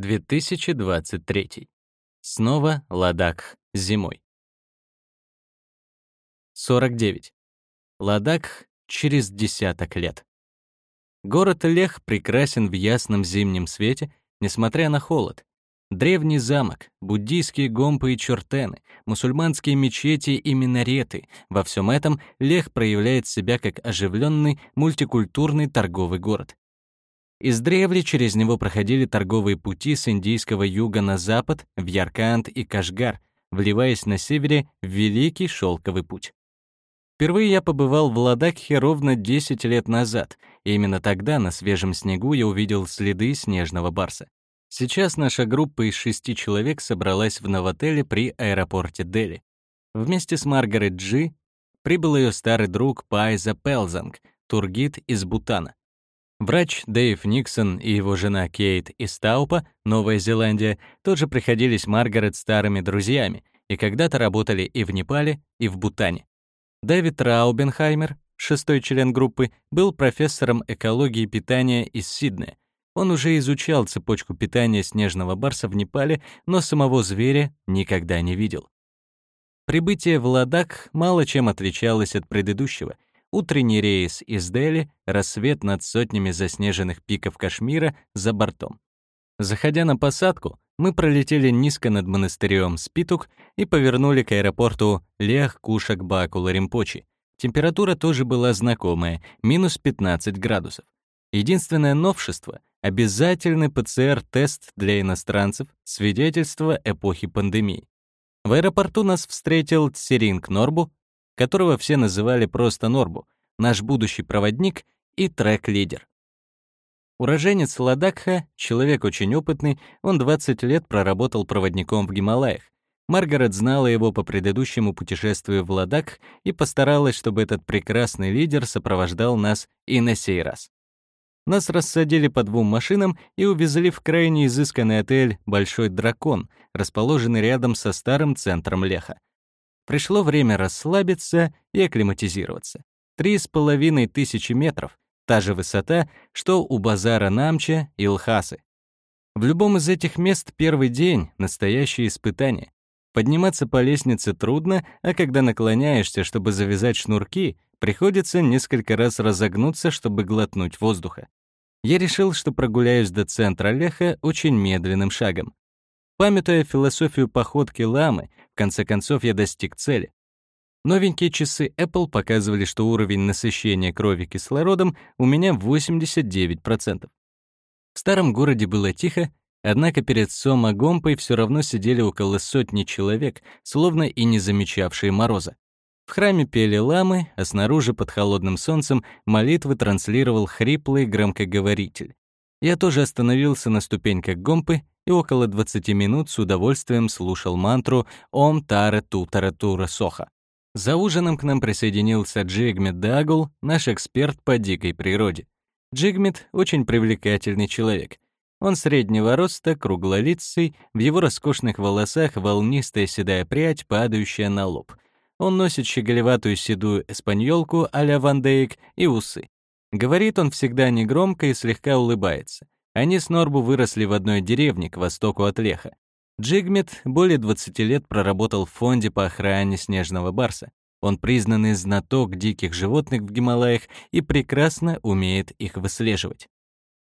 2023. Снова Ладакх зимой. 49. Ладакх через десяток лет. Город Лех прекрасен в ясном зимнем свете, несмотря на холод. Древний замок, буддийские гомпы и чертены, мусульманские мечети и минареты — во всем этом Лех проявляет себя как оживленный мультикультурный торговый город. Издревле через него проходили торговые пути с индийского юга на запад, в Яркант и Кашгар, вливаясь на севере в Великий Шелковый путь. Впервые я побывал в Ладакхе ровно 10 лет назад, и именно тогда на свежем снегу я увидел следы снежного барса. Сейчас наша группа из шести человек собралась в новотеле при аэропорте Дели. Вместе с Маргарет Джи прибыл ее старый друг Пайза Пелзанг, тургид из Бутана. Врач Дэйв Никсон и его жена Кейт из Таупа, Новая Зеландия, тоже приходились Маргарет старыми друзьями и когда-то работали и в Непале, и в Бутане. Дэвид Раубенхаймер, шестой член группы, был профессором экологии питания из Сиднея. Он уже изучал цепочку питания снежного барса в Непале, но самого зверя никогда не видел. Прибытие в Ладак мало чем отличалось от предыдущего — утренний рейс из Дели, рассвет над сотнями заснеженных пиков Кашмира за бортом. Заходя на посадку, мы пролетели низко над монастырем Спитук и повернули к аэропорту Лех Кушак Бакула Римпочи. Температура тоже была знакомая — минус 15 градусов. Единственное новшество — обязательный ПЦР-тест для иностранцев, свидетельство эпохи пандемии. В аэропорту нас встретил Церинг Норбу, которого все называли просто Норбу, наш будущий проводник и трек-лидер. Уроженец Ладакха, человек очень опытный, он 20 лет проработал проводником в Гималаях. Маргарет знала его по предыдущему путешествию в Ладакх и постаралась, чтобы этот прекрасный лидер сопровождал нас и на сей раз. Нас рассадили по двум машинам и увезли в крайне изысканный отель «Большой дракон», расположенный рядом со старым центром Леха. Пришло время расслабиться и акклиматизироваться. Три с половиной тысячи метров — та же высота, что у базара Намча и Лхасы. В любом из этих мест первый день — настоящее испытание. Подниматься по лестнице трудно, а когда наклоняешься, чтобы завязать шнурки, приходится несколько раз разогнуться, чтобы глотнуть воздуха. Я решил, что прогуляюсь до центра Леха очень медленным шагом. Памятуя философию походки ламы, в конце концов я достиг цели. Новенькие часы Apple показывали, что уровень насыщения крови кислородом у меня 89%. В старом городе было тихо, однако перед Сомагомпой все равно сидели около сотни человек, словно и не замечавшие мороза. В храме пели ламы, а снаружи под холодным солнцем молитвы транслировал хриплый громкоговоритель. Я тоже остановился на ступеньках Гомпы и около 20 минут с удовольствием слушал мантру «Ом Таре Тутара Тура Соха». За ужином к нам присоединился Джигмит Дагул, наш эксперт по дикой природе. Джигмит — очень привлекательный человек. Он среднего роста, круглолицый, в его роскошных волосах волнистая седая прядь, падающая на лоб. Он носит щеголеватую седую эспаньолку а-ля Ван Дейк и усы. Говорит он всегда негромко и слегка улыбается. Они с Норбу выросли в одной деревне к востоку от Леха. Джигмит более 20 лет проработал в фонде по охране снежного барса. Он признанный знаток диких животных в Гималаях и прекрасно умеет их выслеживать.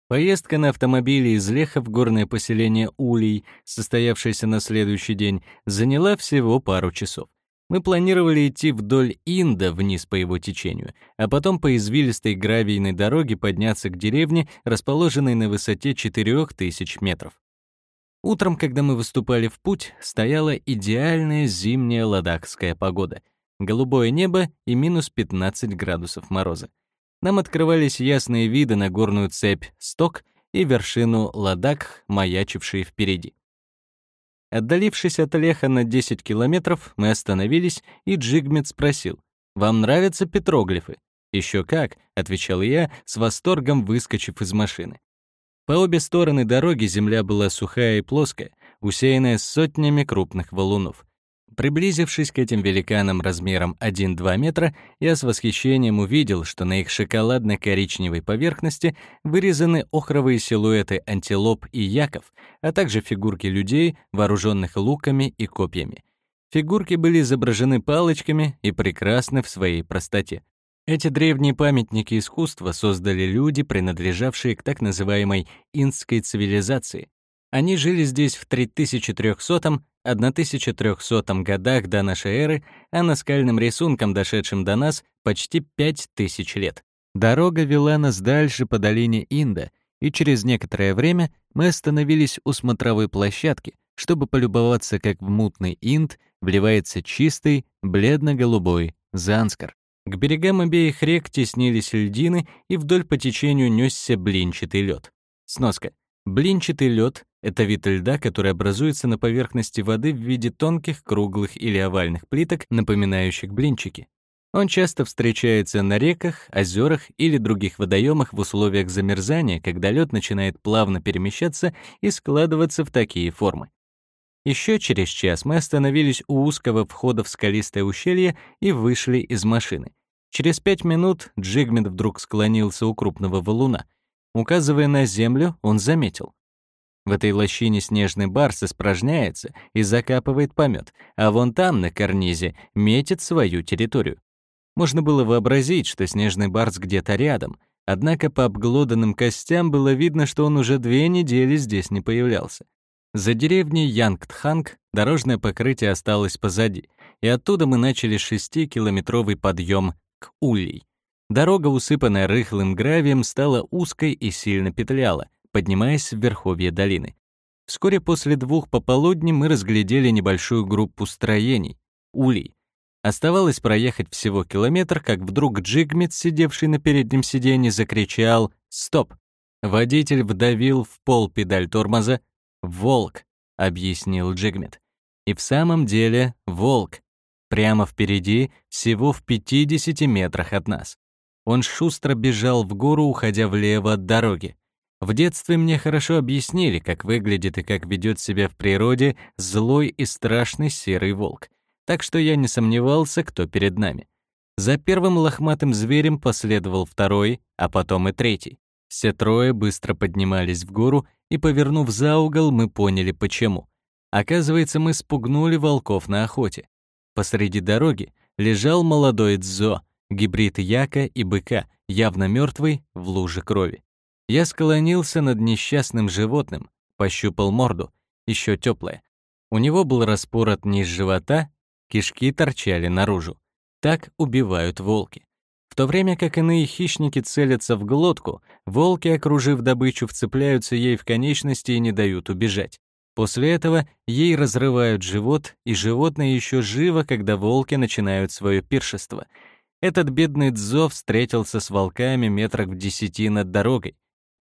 Поездка на автомобиле из Леха в горное поселение Улей, состоявшаяся на следующий день, заняла всего пару часов. Мы планировали идти вдоль Инда вниз по его течению, а потом по извилистой гравийной дороге подняться к деревне, расположенной на высоте 4000 метров. Утром, когда мы выступали в путь, стояла идеальная зимняя ладакская погода. Голубое небо и минус 15 градусов мороза. Нам открывались ясные виды на горную цепь Сток и вершину Ладак, маячившие впереди. Отдалившись от Леха на 10 километров, мы остановились, и Джигмет спросил, «Вам нравятся петроглифы?» «Еще как», — отвечал я, с восторгом выскочив из машины. По обе стороны дороги земля была сухая и плоская, усеянная сотнями крупных валунов. Приблизившись к этим великанам размером 1-2 метра, я с восхищением увидел, что на их шоколадно-коричневой поверхности вырезаны охровые силуэты антилоп и яков, а также фигурки людей, вооруженных луками и копьями. Фигурки были изображены палочками и прекрасны в своей простоте. Эти древние памятники искусства создали люди, принадлежавшие к так называемой инской цивилизации. Они жили здесь в 3300-1300 годах до нашей эры, а наскальным рисункам, дошедшим до нас, почти 5000 лет. Дорога вела нас дальше по долине Инда, и через некоторое время мы остановились у смотровой площадки, чтобы полюбоваться, как в мутный Инд вливается чистый, бледно-голубой Занскар. К берегам обеих рек теснились льдины, и вдоль по течению несся блинчатый лед. Сноска. Блинчатый лед — это вид льда, который образуется на поверхности воды в виде тонких, круглых или овальных плиток, напоминающих блинчики. Он часто встречается на реках, озерах или других водоемах в условиях замерзания, когда лед начинает плавно перемещаться и складываться в такие формы. Еще через час мы остановились у узкого входа в скалистое ущелье и вышли из машины. Через пять минут Джигмент вдруг склонился у крупного валуна. Указывая на землю, он заметил. В этой лощине снежный барс испражняется и закапывает помет, а вон там, на карнизе, метит свою территорию. Можно было вообразить, что снежный барс где-то рядом, однако по обглоданным костям было видно, что он уже две недели здесь не появлялся. За деревней Янгтханг дорожное покрытие осталось позади, и оттуда мы начали шестикилометровый подъем к Улей. Дорога, усыпанная рыхлым гравием, стала узкой и сильно петляла, поднимаясь в верховье долины. Вскоре после двух пополудни мы разглядели небольшую группу строений — улей. Оставалось проехать всего километр, как вдруг Джигмит, сидевший на переднем сиденье, закричал «Стоп!». Водитель вдавил в пол педаль тормоза. «Волк!» — объяснил Джигмит. И в самом деле волк. Прямо впереди, всего в 50 метрах от нас. Он шустро бежал в гору, уходя влево от дороги. В детстве мне хорошо объяснили, как выглядит и как ведет себя в природе злой и страшный серый волк. Так что я не сомневался, кто перед нами. За первым лохматым зверем последовал второй, а потом и третий. Все трое быстро поднимались в гору, и, повернув за угол, мы поняли, почему. Оказывается, мы спугнули волков на охоте. Посреди дороги лежал молодой дзо, гибрид яка и быка, явно мертвый в луже крови. Я склонился над несчастным животным, пощупал морду, еще теплая. У него был распорот низ живота, кишки торчали наружу. Так убивают волки. В то время как иные хищники целятся в глотку, волки, окружив добычу, вцепляются ей в конечности и не дают убежать. После этого ей разрывают живот, и животное еще живо, когда волки начинают свое пиршество. Этот бедный Дзо встретился с волками метрах в десяти над дорогой.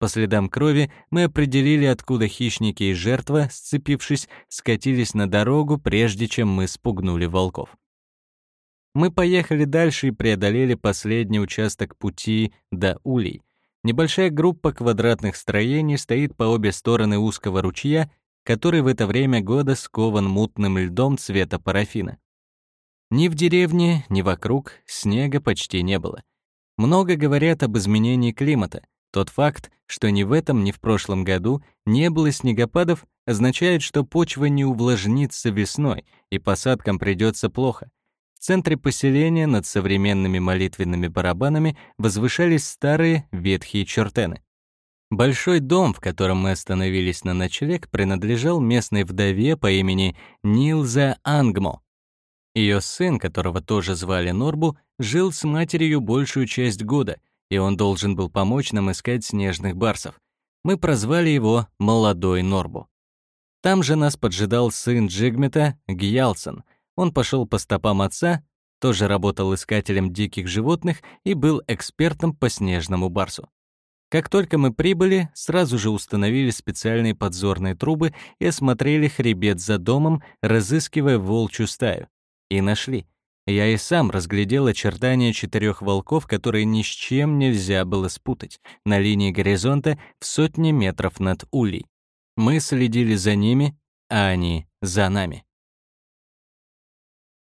По следам крови мы определили, откуда хищники и жертва, сцепившись, скатились на дорогу, прежде чем мы спугнули волков. Мы поехали дальше и преодолели последний участок пути до Улей. Небольшая группа квадратных строений стоит по обе стороны узкого ручья который в это время года скован мутным льдом цвета парафина. Ни в деревне, ни вокруг снега почти не было. Много говорят об изменении климата. Тот факт, что ни в этом, ни в прошлом году не было снегопадов, означает, что почва не увлажнится весной, и посадкам придется плохо. В центре поселения над современными молитвенными барабанами возвышались старые ветхие чертены. Большой дом, в котором мы остановились на ночлег, принадлежал местной вдове по имени Нилза Ангмо. Ее сын, которого тоже звали Норбу, жил с матерью большую часть года, и он должен был помочь нам искать снежных барсов. Мы прозвали его «Молодой Норбу». Там же нас поджидал сын Джигмета, Гьялсон. Он пошел по стопам отца, тоже работал искателем диких животных и был экспертом по снежному барсу. Как только мы прибыли, сразу же установили специальные подзорные трубы и осмотрели хребет за домом, разыскивая волчью стаю. И нашли. Я и сам разглядел очертания четырех волков, которые ни с чем нельзя было спутать, на линии горизонта в сотни метров над улей. Мы следили за ними, а они — за нами.